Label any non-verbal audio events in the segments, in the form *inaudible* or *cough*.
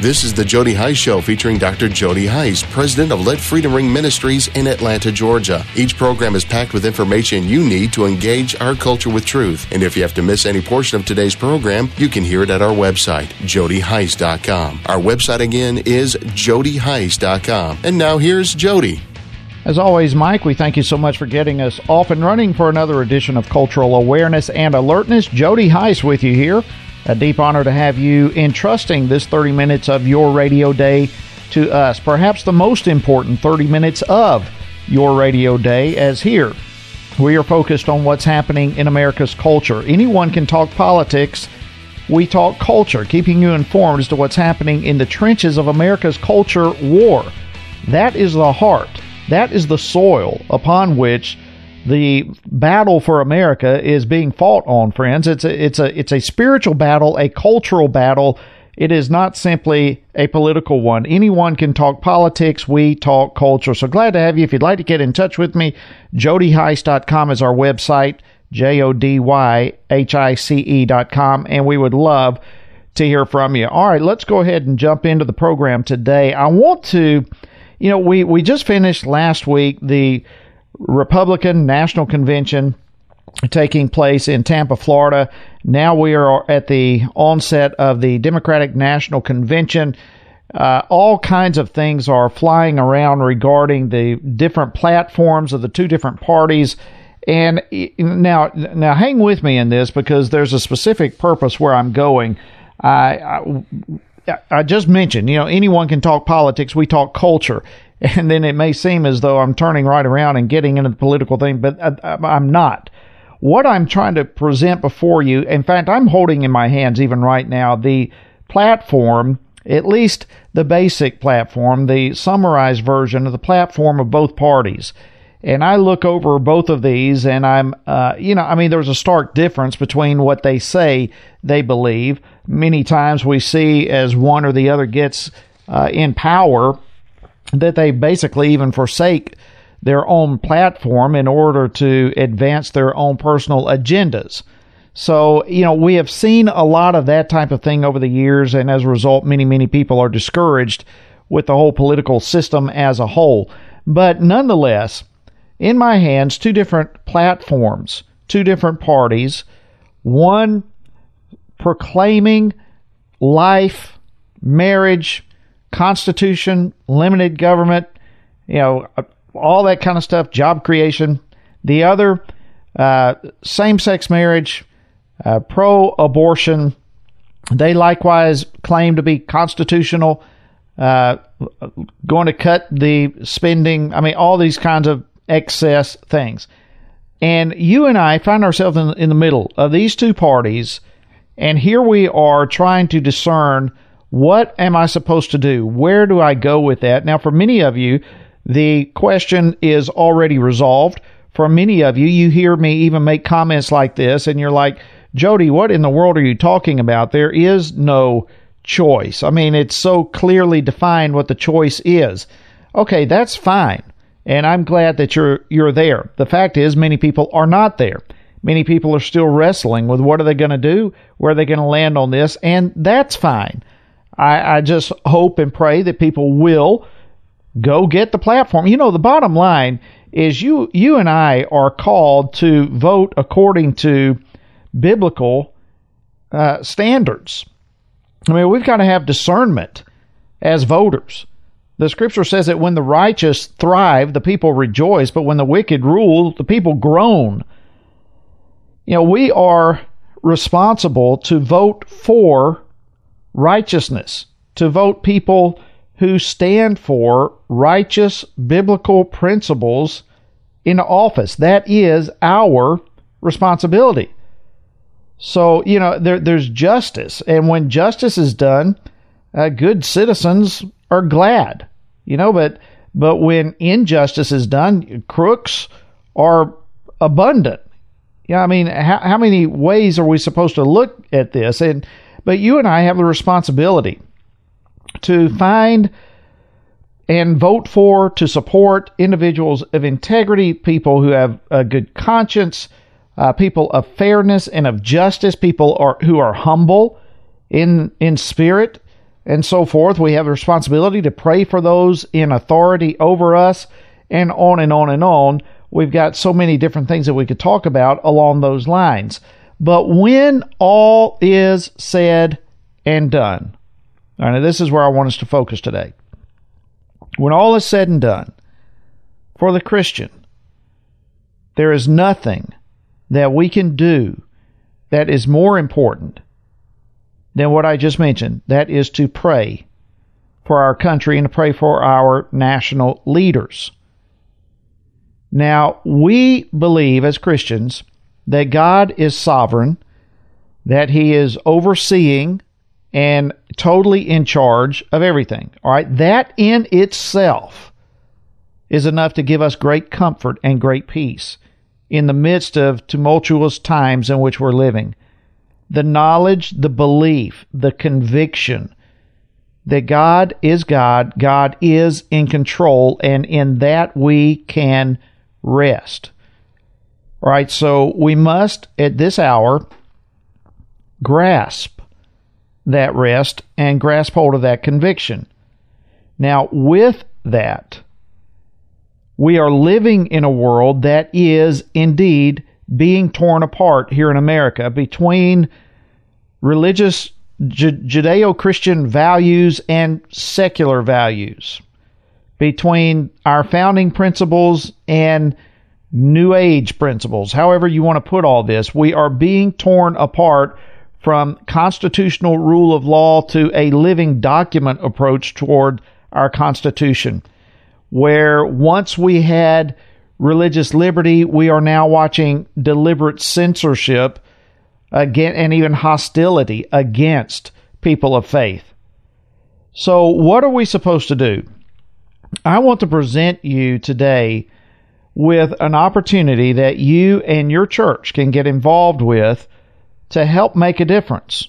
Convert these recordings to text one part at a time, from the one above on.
This is the Jody Hice Show featuring Dr. Jody Hice, president of Let Freedom Ring Ministries in Atlanta, Georgia. Each program is packed with information you need to engage our culture with truth. And if you have to miss any portion of today's program, you can hear it at our website, jodyhice.com. Our website again is jodyhice.com. And now here's Jody. As always, Mike, we thank you so much for getting us off and running for another edition of Cultural Awareness and Alertness. Jody Hice with you here. A deep honor to have you entrusting this 30 minutes of your radio day to us. Perhaps the most important 30 minutes of your radio day, as here we are focused on what's happening in America's culture. Anyone can talk politics. We talk culture, keeping you informed as to what's happening in the trenches of America's culture war. That is the heart. That is the soil upon which the battle for America is being fought on, friends. It's a, it's a, it's a spiritual battle, a cultural battle. It is not simply a political one. Anyone can talk politics. We talk culture. So glad to have you. If you'd like to get in touch with me, jodyhice.com is our website, J O D Y H I C E.com, and we would love to hear from you. All right, let's go ahead and jump into the program today. I want to, you know, we, we just finished last week the Republican National Convention taking place in Tampa, Florida. Now we are at the onset of the Democratic National Convention. Uh, all kinds of things are flying around regarding the different platforms of the two different parties. And now, now hang with me in this because there's a specific purpose where I'm going. I, I, I just mentioned, you know, anyone can talk politics. We talk culture *laughs* and then it may seem as though I'm turning right around and getting into the political thing, but I, am not. What I'm trying to present before you, in fact, I'm holding in my hands even right now the platform, at least the basic platform, the summarized version of the platform of both parties. And I look over both of these, and I'm, uh, you know, I mean, there's a stark difference between what they say they believe. Many times we see as one or the other gets uh, in power, that they basically even forsake their own platform in order to advance their own personal agendas. So, you know, we have seen a lot of that type of thing over the years, and as a result, many, many people are discouraged with the whole political system as a whole. But nonetheless, in my hands, two different platforms, two different parties, one proclaiming life, marriage, Constitution, limited government, you know, all that kind of stuff, job creation. The other, uh, same sex marriage, uh, pro abortion. They likewise claim to be constitutional, uh, going to cut the spending. I mean, all these kinds of excess things. And you and I find ourselves in, in the middle of these two parties, and here we are trying to discern what am I supposed to do? Where do I go with that? Now, for many of you, the question is already resolved. For many of you, you hear me even make comments like this, and you're like, Jody, what in the world are you talking about? There is no choice. I mean, it's so clearly defined what the choice is. Okay, that's fine. And I'm glad that you're you're there. The fact is many people are not there. Many people are still wrestling with what are they going to do? Where are they going to land on this? And that's fine. I, I just hope and pray that people will go get the platform. You know, the bottom line is you you and I are called to vote according to biblical uh, standards. I mean, we've got to have discernment as voters. The scripture says that when the righteous thrive, the people rejoice, but when the wicked rule, the people groan. You know, we are responsible to vote for righteousness, to vote people who stand for righteous biblical principles into office. That is our responsibility. So, you know, there, there's justice. And when justice is done, uh, good citizens are glad, you know, but, but when injustice is done, crooks are abundant. Yeah, I mean, how, how many ways are we supposed to look at this? And, but you and I have the responsibility to find and vote for, to support individuals of integrity, people who have a good conscience, uh, people of fairness and of justice, people are, who are humble in in spirit. and so forth. We have a responsibility to pray for those in authority over us, and on and on and on. We've got so many different things that we could talk about along those lines. But when all is said and done, and this is where I want us to focus today. When all is said and done, for the Christian, there is nothing that we can do that is more important than what I just mentioned. That is to pray for our country and to pray for our national leaders. Now, we believe as Christians that God is sovereign, that He is overseeing and totally in charge of everything. All right, that in itself is enough to give us great comfort and great peace in the midst of tumultuous times in which we're living. The knowledge, the belief, the conviction that God is God, God is in control, and in that we can rest. Right? So we must, at this hour, grasp that rest and grasp hold of that conviction. Now, with that, we are living in a world that is indeed being torn apart here in America between religious Judeo Christian values and secular values, between our founding principles and New Age principles, however you want to put all this. We are being torn apart from constitutional rule of law to a living document approach toward our Constitution, where once we had religious liberty, we are now watching deliberate censorship again and even hostility against people of faith. So, what are we supposed to do? I want to present you today with an opportunity that you and your church can get involved with to help make a difference.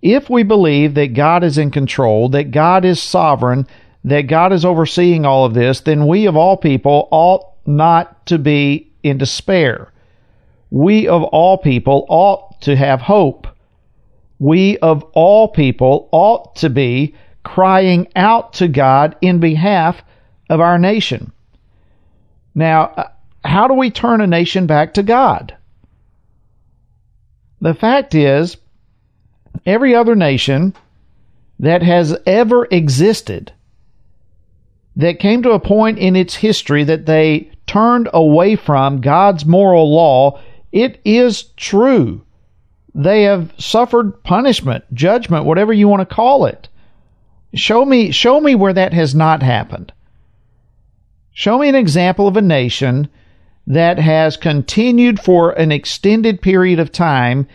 If we believe that God is in control, that God is sovereign, that God is overseeing all of this, then we of all people ought not to be in despair. We of all people ought to have hope. We of all people ought to be crying out to God in behalf of our nation. Now, uh, how do we turn a nation back to God? The fact is, every other nation that has ever existed that came to a point in its history that they turned away from God's moral law, it is true. They have suffered punishment, judgment, whatever you want to call it. Show me show me where that has not happened. Show me an example of a nation that has continued for an extended period of time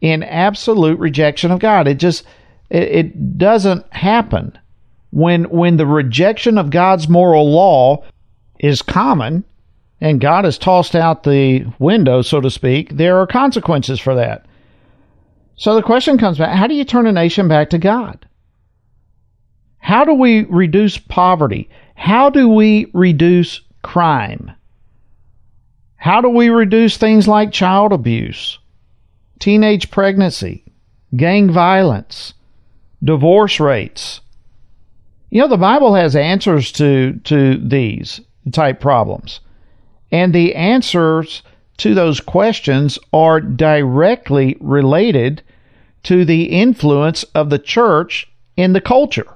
in absolute rejection of God. It just it, it doesn't happen. When when the rejection of God's moral law is common and God has tossed out the window, so to speak, there are consequences for that. So the question comes back how do you turn a nation back to God? How do we reduce poverty? How do we reduce crime? How do we reduce things like child abuse, teenage pregnancy, gang violence, divorce rates? You know, the Bible has answers to, to these type problems. And the answers to those questions are directly related to the influence of the church in the culture.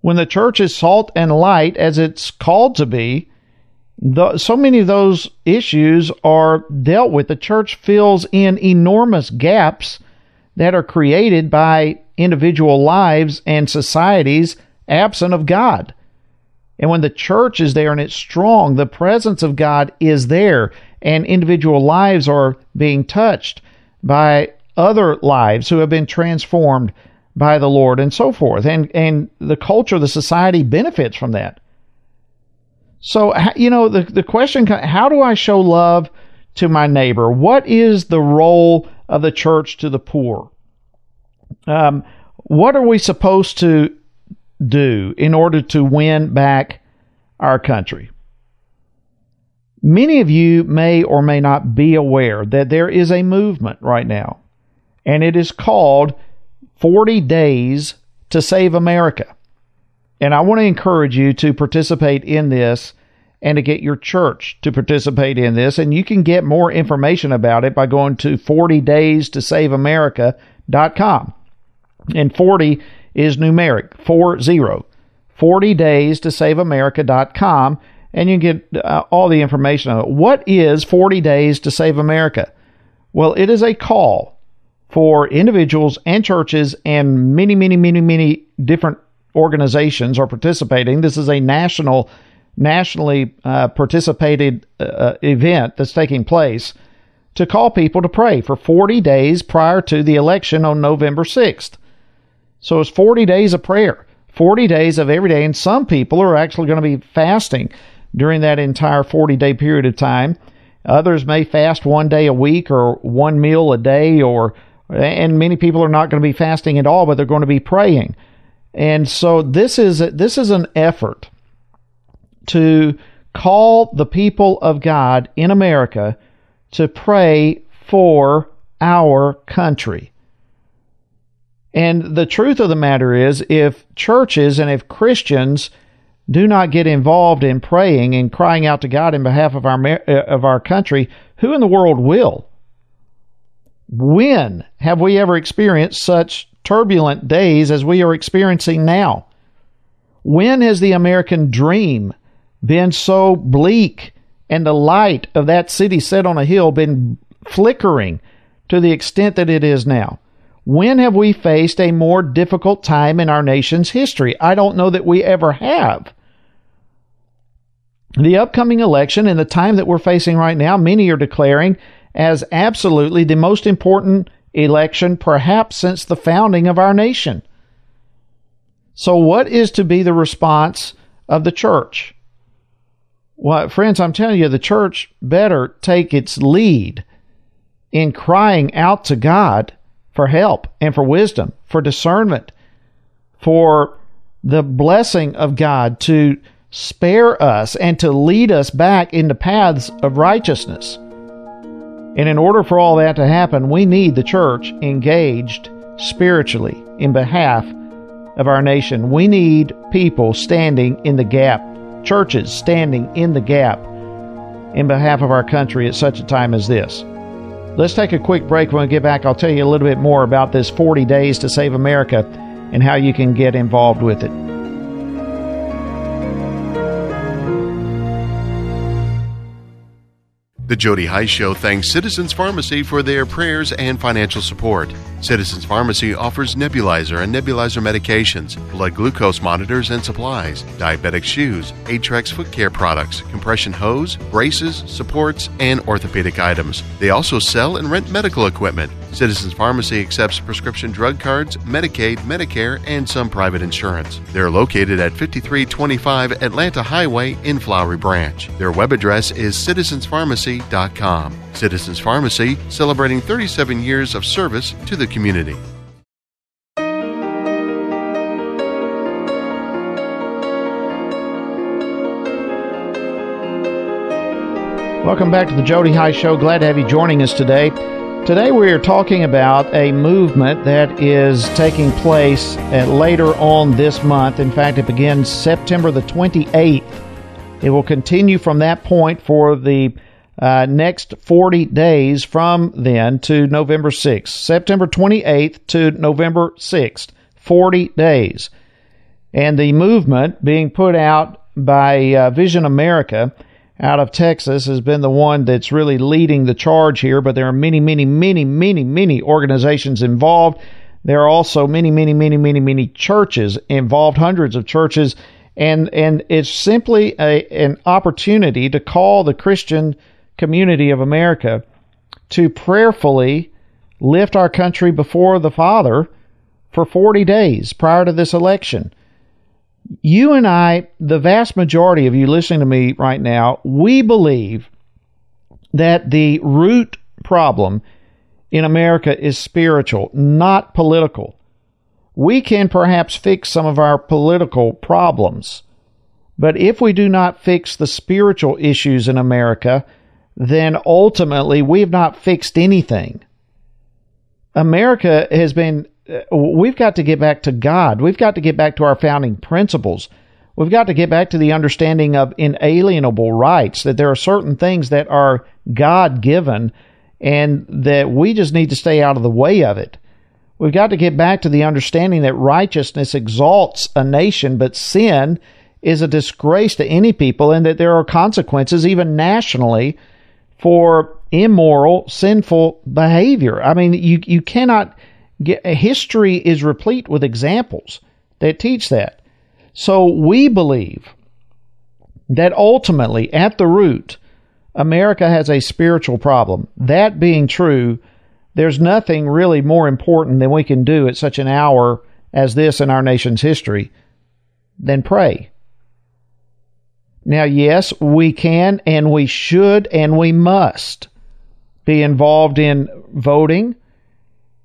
When the church is salt and light, as it's called to be, the, so many of those issues are dealt with. The church fills in enormous gaps that are created by individual lives and societies absent of God. And when the church is there and it's strong, the presence of God is there, and individual lives are being touched by other lives who have been transformed by the Lord and so forth. And and the culture, the society benefits from that. So, you know, the, the question how do I show love to my neighbor? What is the role of the church to the poor? Um, what are we supposed to do in order to win back our country? Many of you may or may not be aware that there is a movement right now, and it is called 40 Days to Save America. And I want to encourage you to participate in this and to get your church to participate in this. And you can get more information about it by going to 40days to save And 40 is numeric, 40. 40 days to. And you can get uh, all the information on it. What is 40 days to save America? Well, it is a call for individuals and churches and many, many, many, many different organizations are participating. This is a national nationally uh, participated uh, uh, event that's taking place to call people to pray for 40 days prior to the election on November 6th. So it's 40 days of prayer, 40 days of every day, and some people are actually going to be fasting during that entire 40 day period of time. Others may fast one day a week or one meal a day, or and many people are not going to be fasting at all, but they're going to be praying. And so this is this is an effort to call the people of God in America to pray for our country. And the truth of the matter is, if churches and if Christians do not get involved in praying and crying out to God in behalf of our uh, of our country, who in the world will? When have we ever experienced such turbulent days as we are experiencing now? When has the American dream been so bleak and the light of that city set on a hill been flickering to the extent that it is now. When have we faced a more difficult time in our nation's history? I don't know that we ever have. The upcoming election and the time that we're facing right now, many are declaring as absolutely the most important election perhaps since the founding of our nation. So, what is to be the response of the church? Well, friends, I'm telling you, the church better take its lead in crying out to God for help and for wisdom, for discernment, for the blessing of God to spare us and to lead us back into paths of righteousness. And in order for all that to happen, we need the church engaged spiritually in behalf of our nation. We need people standing in the gap churches standing in the gap in behalf of our country at such a time as this. Let's take a quick break. When we get back, I'll tell you a little bit more about this 40 Days to Save America and how you can get involved with it. The Jody Hice Show thanks Citizens Pharmacy for their prayers and financial support. Citizens Pharmacy offers nebulizer and nebulizer medications, blood glucose monitors and supplies, diabetic shoes, Atrex foot care products, compression hose, braces, supports, and orthopedic items. They also sell and rent medical equipment. Citizens Pharmacy accepts prescription drug cards, Medicaid, Medicare, and some private insurance. They're located at 5325 Atlanta Highway in Flowery Branch. Their web address is citizenspharmacy.com. Citizens Pharmacy, celebrating 37 years of service to the community. Welcome back to the Jody Hice Show. Glad to have you joining us today. Today we are talking about a movement that is taking place at later on this month. In fact, it begins September the 28th. It will continue from that point for the uh, next 40 days from then to November 6th. September 28th to November 6th. 40 days. And the movement being put out by uh, Vision America out of Texas has been the one that's really leading the charge here, but there are many, many, many, many, many organizations involved. There are also many, many, many, many, many churches involved, hundreds of churches, and and it's simply a, an opportunity to call the Christian community of America to prayerfully lift our country before the Father for 40 days prior to this election you and I, the vast majority of you listening to me right now, we believe that the root problem in America is spiritual, not political. We can perhaps fix some of our political problems, but if we do not fix the spiritual issues in America, then ultimately we have not fixed anything. America has been we've got to get back to God. We've got to get back to our founding principles. We've got to get back to the understanding of inalienable rights, that there are certain things that are God given and that we just need to stay out of the way of it. We've got to get back to the understanding that righteousness exalts a nation, but sin is a disgrace to any people, and that there are consequences, even nationally, for immoral, sinful behavior. I mean, you, you cannot history is replete with examples that teach that. So we believe that ultimately, at the root, America has a spiritual problem. That being true, there's nothing really more important than we can do at such an hour as this in our nation's history than pray. Now, yes, we can and we should and we must be involved in voting,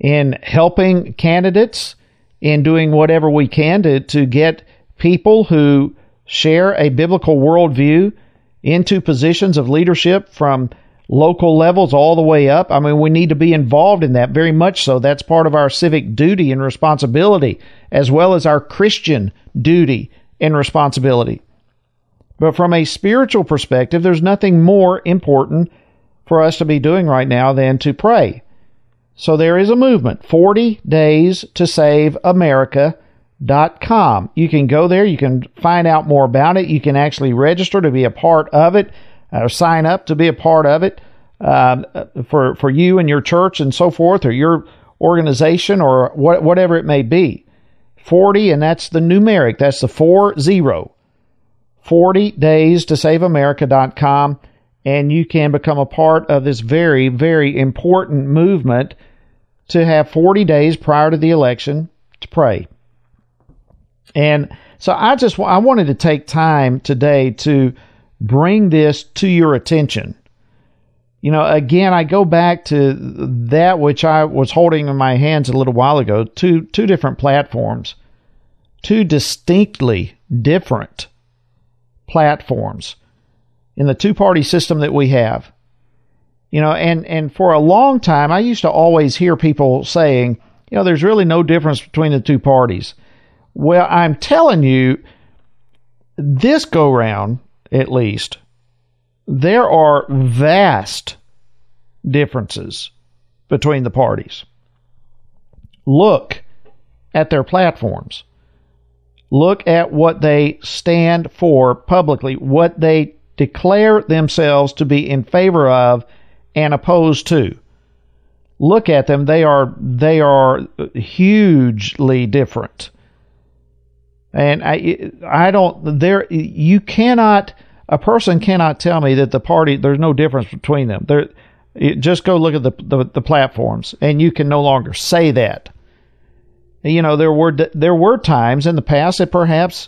in helping candidates, in doing whatever we can to, to get people who share a biblical worldview into positions of leadership from local levels all the way up. I mean, we need to be involved in that very much so. That's part of our civic duty and responsibility, as well as our Christian duty and responsibility. But from a spiritual perspective, there's nothing more important for us to be doing right now than to pray. So there is a movement, 40 days to save America.com. You can go there, you can find out more about it, you can actually register to be a part of it or sign up to be a part of it um, for for you and your church and so forth, or your organization or what, whatever it may be. Forty, and that's the numeric. That's the four zero. Forty days to save America.com, and you can become a part of this very very important movement to have 40 days prior to the election to pray. And so I just I wanted to take time today to bring this to your attention. You know, again, I go back to that which I was holding in my hands a little while ago, two two different platforms, two distinctly different platforms in the two-party system that we have. You know, and and for a long time I used to always hear people saying, you know, there's really no difference between the two parties. Well, I'm telling you this go round at least, there are vast differences between the parties. Look at their platforms. Look at what they stand for publicly, what they declare themselves to be in favor of and opposed to. Look at them; they are they are hugely different. And I, I don't, there, you cannot, a person cannot tell me that the party, there's no difference between them. There, just go look at the, the, the platforms and you can no longer say that. You know, there were, there were times in the past that perhaps,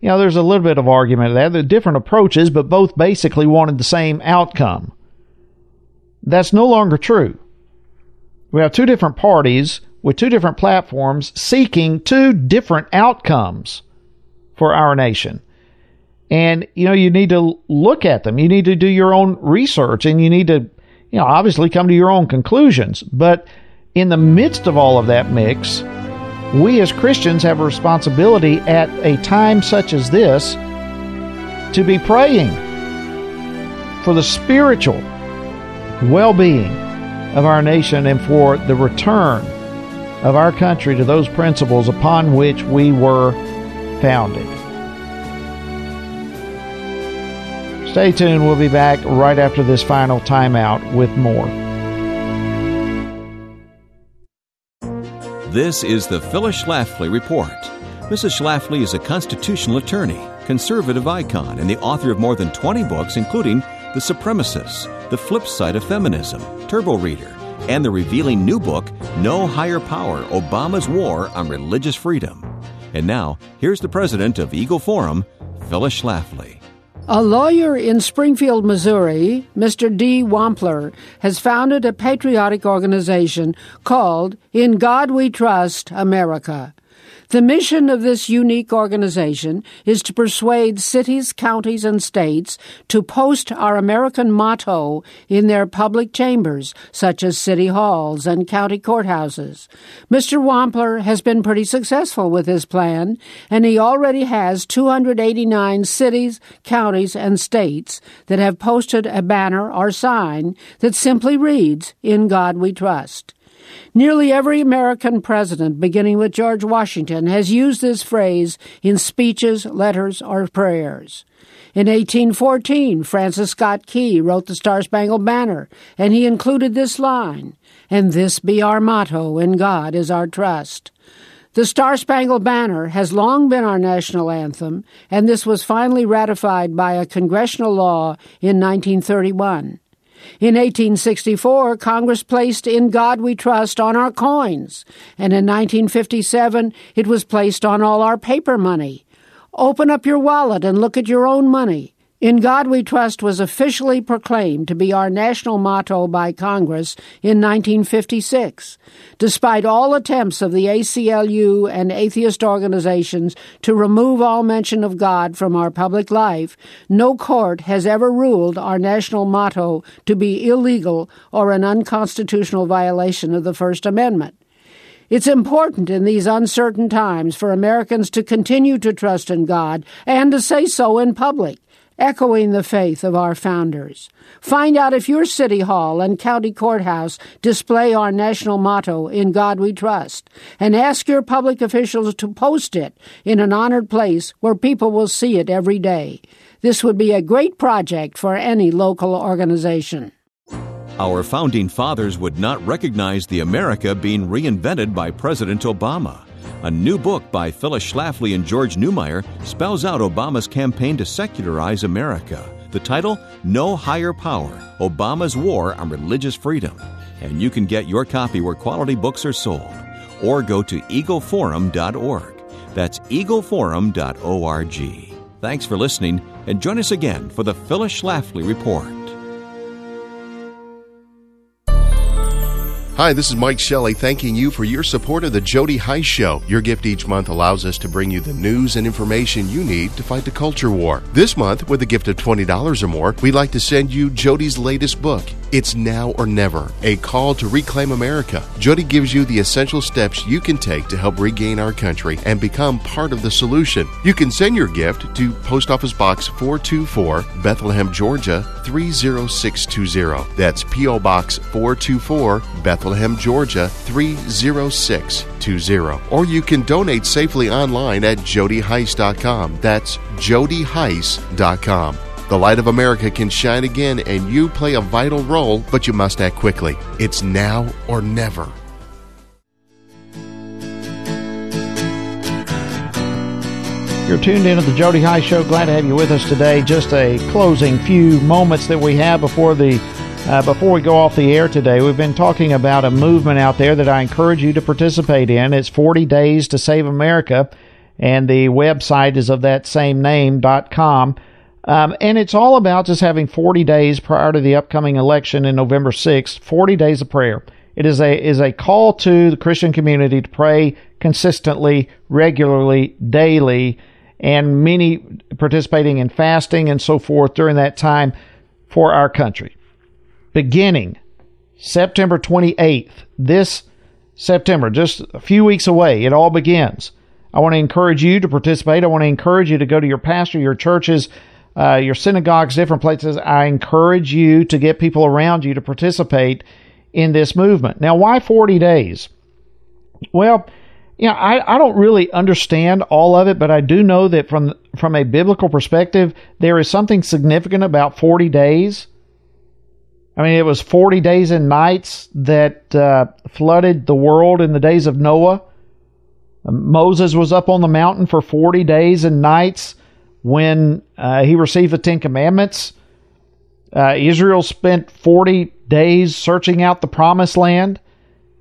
you know, there's a little bit of argument. There are different approaches, but both basically wanted the same outcome. That's no longer true. We have two different parties with two different platforms seeking two different outcomes for our nation. And, you know, you need to look at them. You need to do your own research and you need to, you know, obviously come to your own conclusions. But in the midst of all of that mix, we as Christians have a responsibility at a time such as this to be praying for the spiritual well being of our nation and for the return of our country to those principles upon which we were founded. Stay tuned. We'll be back right after this final timeout with more. This is the Phyllis Schlafly Report. Mrs. Schlafly is a constitutional attorney, conservative icon, and the author of more than 20 books, including The Supremacists, The Flip Side of Feminism, Turbo Reader, and the revealing new book, No Higher Power Obama's War on Religious Freedom. And now, here's the president of Eagle Forum, Phyllis Schlafly. A lawyer in Springfield, Missouri, Mr. D. Wampler, has founded a patriotic organization called In God We Trust America. The mission of this unique organization is to persuade cities, counties, and states to post our American motto in their public chambers, such as city halls and county courthouses. Mr. Wampler has been pretty successful with his plan, and he already has 289 cities, counties, and states that have posted a banner or sign that simply reads, In God We Trust. Nearly every American president, beginning with George Washington, has used this phrase in speeches, letters, or prayers. In 1814, Francis Scott Key wrote the Star Spangled Banner, and he included this line, And this be our motto, in God is our trust. The Star Spangled Banner has long been our national anthem, and this was finally ratified by a congressional law in 1931. In 1864, Congress placed In God We Trust on our coins, and in 1957, it was placed on all our paper money. Open up your wallet and look at your own money. In God We Trust was officially proclaimed to be our national motto by Congress in 1956. Despite all attempts of the ACLU and atheist organizations to remove all mention of God from our public life, no court has ever ruled our national motto to be illegal or an unconstitutional violation of the First Amendment. It's important in these uncertain times for Americans to continue to trust in God and to say so in public echoing the faith of our founders. Find out if your city hall and county courthouse display our national motto, In God We Trust, and ask your public officials to post it in an honored place where people will see it every day. This would be a great project for any local organization. Our founding fathers would not recognize the America being reinvented by President Obama. A new book by Phyllis Schlafly and George Neumayr spells out Obama's campaign to secularize America. The title, No Higher Power Obama's War on Religious Freedom. And you can get your copy where quality books are sold. Or go to eagleforum.org. That's eagleforum.org. Thanks for listening, and join us again for the Phyllis Schlafly Report. Hi, this is Mike Shelley thanking you for your support of the Jody Hice Show. Your gift each month allows us to bring you the news and information you need to fight the culture war. This month, with a gift of $20 or more, we'd like to send you Jody's latest book, It's Now or Never, a call to reclaim America. Jody gives you the essential steps you can take to help regain our country and become part of the solution. You can send your gift to Post Office Box 424, Bethlehem, Georgia 30620. That's P.O. Box 424, Bethlehem. Bethlehem, Georgia 30620. Or you can donate safely online at jodyhice.com. That's jodyhice.com. The light of America can shine again, and you play a vital role, but you must act quickly. It's now or never. You're tuned in to the Jody Hice Show. Glad to have you with us today. Just a closing few moments that we have before the uh, before we go off the air today, we've been talking about a movement out there that I encourage you to participate in. It's 40 Days to Save America, and the website is of that same name, dot .com. Um, and it's all about just having 40 days prior to the upcoming election in November 6th, 40 days of prayer. It is a, is a call to the Christian community to pray consistently, regularly, daily, and many participating in fasting and so forth during that time for our country beginning September 28th, this September, just a few weeks away, it all begins. I want to encourage you to participate. I want to encourage you to go to your pastor, your churches, uh, your synagogues, different places. I encourage you to get people around you to participate in this movement. Now, why 40 days? Well, you know, I, I don't really understand all of it, but I do know that from from a biblical perspective, there is something significant about 40 days I mean, it was 40 days and nights that uh, flooded the world in the days of Noah. Moses was up on the mountain for 40 days and nights when uh, he received the Ten Commandments. Uh, Israel spent 40 days searching out the promised land.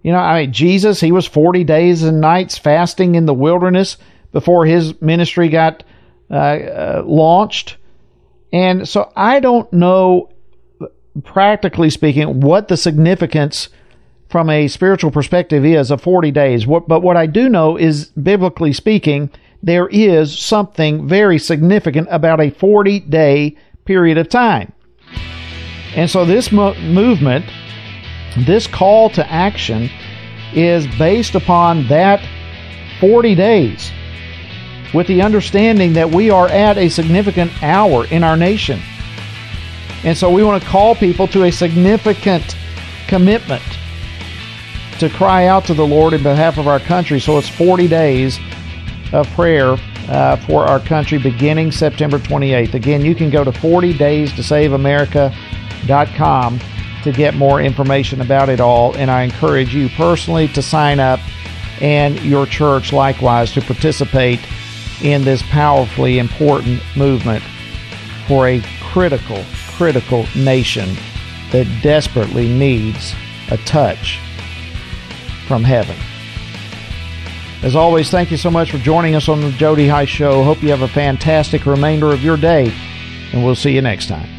You know, I mean, Jesus, he was 40 days and nights fasting in the wilderness before his ministry got uh, uh, launched. And so I don't know practically speaking, what the significance from a spiritual perspective is of 40 days. What, but what I do know is, biblically speaking, there is something very significant about a 40 day period of time. And so this mo- movement, this call to action, is based upon that 40 days with the understanding that we are at a significant hour in our nation. And so we want to call people to a significant commitment to cry out to the Lord in behalf of our country. So it's 40 days of prayer uh, for our country beginning September 28th. Again, you can go to 40days2saveamerica.com to get more information about it all. And I encourage you personally to sign up and your church likewise to participate in this powerfully important movement for a critical, critical nation that desperately needs a touch from heaven. As always, thank you so much for joining us on the Jody Hice Show. Hope you have a fantastic remainder of your day, and we'll see you next time.